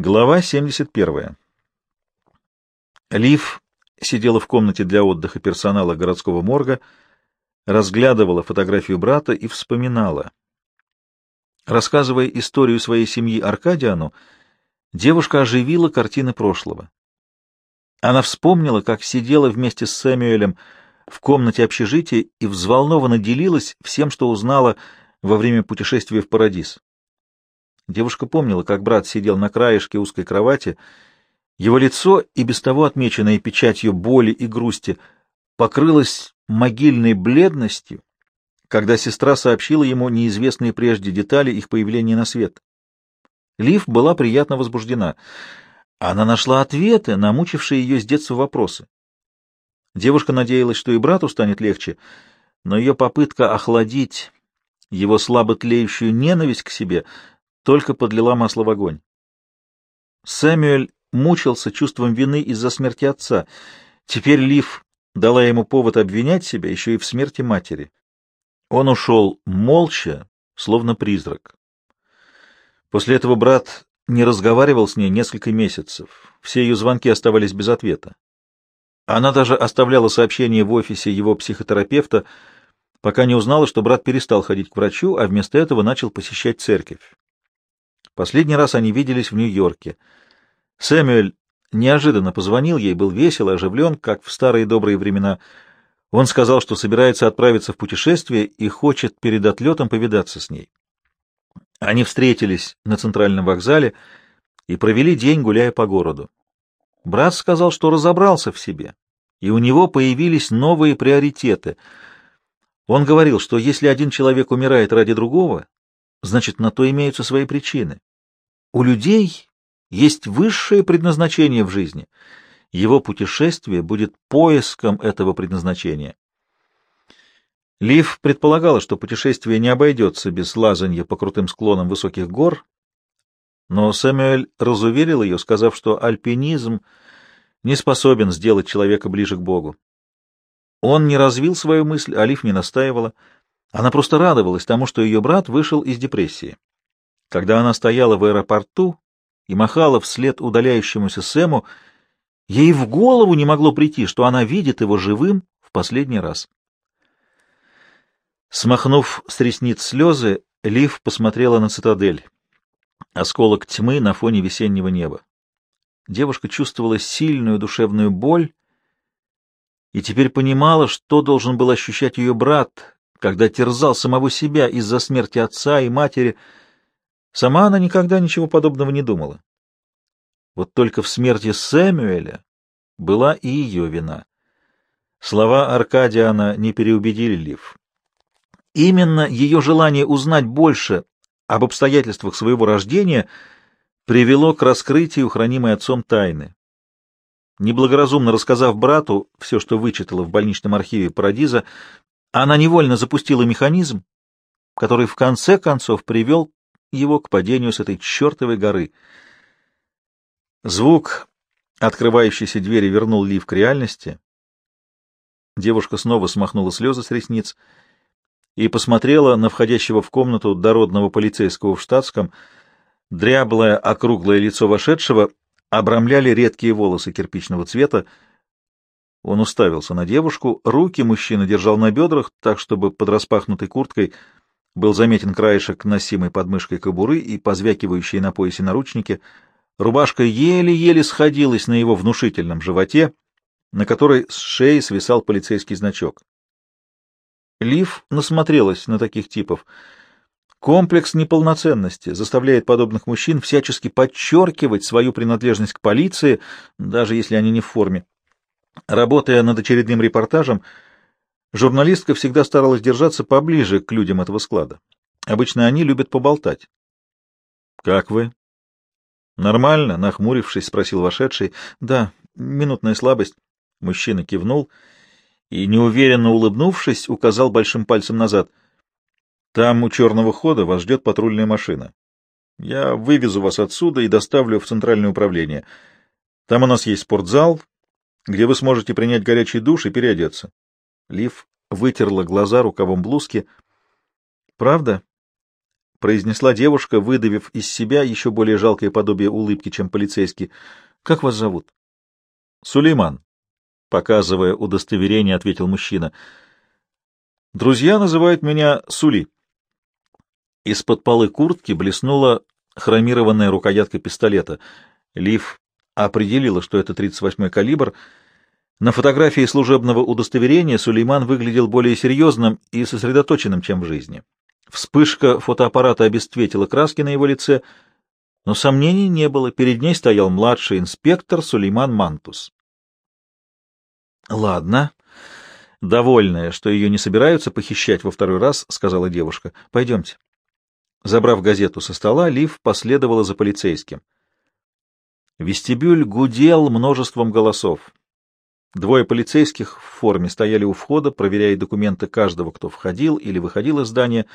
Глава 71. Лив сидела в комнате для отдыха персонала городского морга, разглядывала фотографию брата и вспоминала. Рассказывая историю своей семьи Аркадиану, девушка оживила картины прошлого. Она вспомнила, как сидела вместе с Сэмюэлем в комнате общежития и взволнованно делилась всем, что узнала во время путешествия в Парадис. Девушка помнила, как брат сидел на краешке узкой кровати. Его лицо, и без того отмеченное печатью боли и грусти, покрылось могильной бледностью, когда сестра сообщила ему неизвестные прежде детали их появления на свет. Лив была приятно возбуждена. Она нашла ответы на мучившие ее с детства вопросы. Девушка надеялась, что и брату станет легче, но ее попытка охладить его слабо тлеющую ненависть к себе только подлила масло в огонь. Сэмюэль мучился чувством вины из-за смерти отца. Теперь Лив дала ему повод обвинять себя еще и в смерти матери. Он ушел молча, словно призрак. После этого брат не разговаривал с ней несколько месяцев. Все ее звонки оставались без ответа. Она даже оставляла сообщение в офисе его психотерапевта, пока не узнала, что брат перестал ходить к врачу, а вместо этого начал посещать церковь. Последний раз они виделись в Нью-Йорке. Сэмюэль неожиданно позвонил ей, был весел, оживлен, как в старые добрые времена. Он сказал, что собирается отправиться в путешествие и хочет перед отлетом повидаться с ней. Они встретились на центральном вокзале и провели день, гуляя по городу. Брат сказал, что разобрался в себе, и у него появились новые приоритеты. Он говорил, что если один человек умирает ради другого, значит, на то имеются свои причины. У людей есть высшее предназначение в жизни. Его путешествие будет поиском этого предназначения. Лив предполагала, что путешествие не обойдется без лазанья по крутым склонам высоких гор, но Сэмюэль разуверил ее, сказав, что альпинизм не способен сделать человека ближе к Богу. Он не развил свою мысль, а Лив не настаивала. Она просто радовалась тому, что ее брат вышел из депрессии. Когда она стояла в аэропорту и махала вслед удаляющемуся Сэму, ей в голову не могло прийти, что она видит его живым в последний раз. Смахнув с ресниц слезы, Лив посмотрела на цитадель. Осколок тьмы на фоне весеннего неба. Девушка чувствовала сильную душевную боль и теперь понимала, что должен был ощущать ее брат, когда терзал самого себя из-за смерти отца и матери, Сама она никогда ничего подобного не думала. Вот только в смерти Сэмюэля была и ее вина. Слова Аркадиана не переубедили Лив. Именно ее желание узнать больше об обстоятельствах своего рождения привело к раскрытию хранимой отцом тайны. Неблагоразумно рассказав брату все, что вычитала в больничном архиве Парадиза, она невольно запустила механизм, который в конце концов привел его к падению с этой чертовой горы. Звук открывающейся двери вернул Лив к реальности. Девушка снова смахнула слезы с ресниц и посмотрела на входящего в комнату дородного полицейского в штатском. Дряблое округлое лицо вошедшего обрамляли редкие волосы кирпичного цвета. Он уставился на девушку, руки мужчина держал на бедрах, так, чтобы под распахнутой курткой — был заметен краешек носимой подмышкой кобуры и позвякивающие на поясе наручники. Рубашка еле-еле сходилась на его внушительном животе, на которой с шеи свисал полицейский значок. Лив насмотрелась на таких типов. Комплекс неполноценности заставляет подобных мужчин всячески подчеркивать свою принадлежность к полиции, даже если они не в форме. Работая над очередным репортажем, Журналистка всегда старалась держаться поближе к людям этого склада. Обычно они любят поболтать. — Как вы? — Нормально, — нахмурившись, спросил вошедший. — Да, минутная слабость. Мужчина кивнул и, неуверенно улыбнувшись, указал большим пальцем назад. — Там у черного хода вас ждет патрульная машина. Я вывезу вас отсюда и доставлю в центральное управление. Там у нас есть спортзал, где вы сможете принять горячий душ и переодеться. Лив вытерла глаза рукавом блузки. «Правда?» — произнесла девушка, выдавив из себя еще более жалкое подобие улыбки, чем полицейский. — Как вас зовут? — Сулейман, — показывая удостоверение, ответил мужчина. — Друзья называют меня Сули. Из-под полы куртки блеснула хромированная рукоятка пистолета. Лив определила, что это 38-й калибр. На фотографии служебного удостоверения Сулейман выглядел более серьезным и сосредоточенным, чем в жизни. Вспышка фотоаппарата обесцветила краски на его лице, но сомнений не было. Перед ней стоял младший инспектор Сулейман Мантус. «Ладно». Довольная, что ее не собираются похищать во второй раз, сказала девушка. «Пойдемте». Забрав газету со стола, Лив последовала за полицейским. Вестибюль гудел множеством голосов. Двое полицейских в форме стояли у входа, проверяя документы каждого, кто входил или выходил из здания.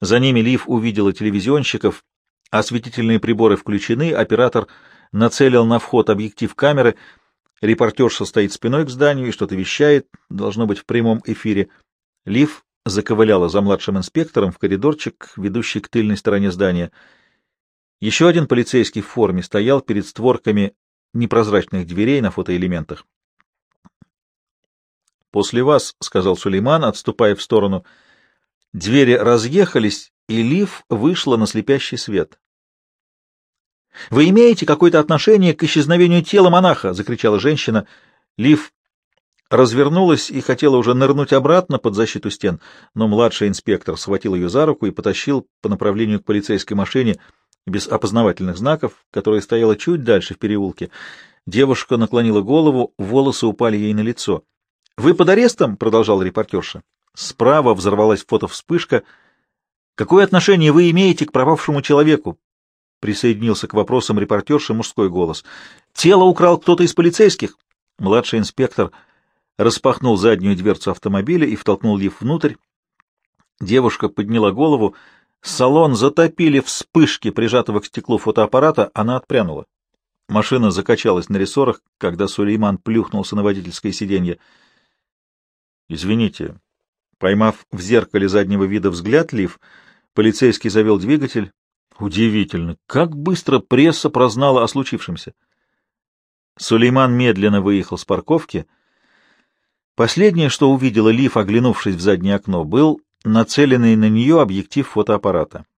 За ними Лив увидела телевизионщиков. Осветительные приборы включены, оператор нацелил на вход объектив камеры. Репортерша стоит спиной к зданию и что-то вещает, должно быть в прямом эфире. Лив заковыляла за младшим инспектором в коридорчик, ведущий к тыльной стороне здания. Еще один полицейский в форме стоял перед створками непрозрачных дверей на фотоэлементах. «После вас», — сказал Сулейман, отступая в сторону. Двери разъехались, и Лив вышла на слепящий свет. «Вы имеете какое-то отношение к исчезновению тела монаха?» — закричала женщина. Лив развернулась и хотела уже нырнуть обратно под защиту стен, но младший инспектор схватил ее за руку и потащил по направлению к полицейской машине без опознавательных знаков, которая стояла чуть дальше в переулке. Девушка наклонила голову, волосы упали ей на лицо. «Вы под арестом?» — продолжал репортерша. Справа взорвалась фотовспышка. «Какое отношение вы имеете к пропавшему человеку?» Присоединился к вопросам репортерши мужской голос. «Тело украл кто-то из полицейских?» Младший инспектор распахнул заднюю дверцу автомобиля и втолкнул Лив внутрь. Девушка подняла голову. Салон затопили вспышки прижатого к стеклу фотоаппарата. Она отпрянула. Машина закачалась на рессорах, когда Сулейман плюхнулся на водительское сиденье. «Извините». Поймав в зеркале заднего вида взгляд Лив, полицейский завел двигатель. Удивительно, как быстро пресса прознала о случившемся. Сулейман медленно выехал с парковки. Последнее, что увидела Лив, оглянувшись в заднее окно, был нацеленный на нее объектив фотоаппарата.